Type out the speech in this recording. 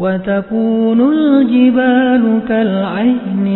وتكون الجبال كالعهن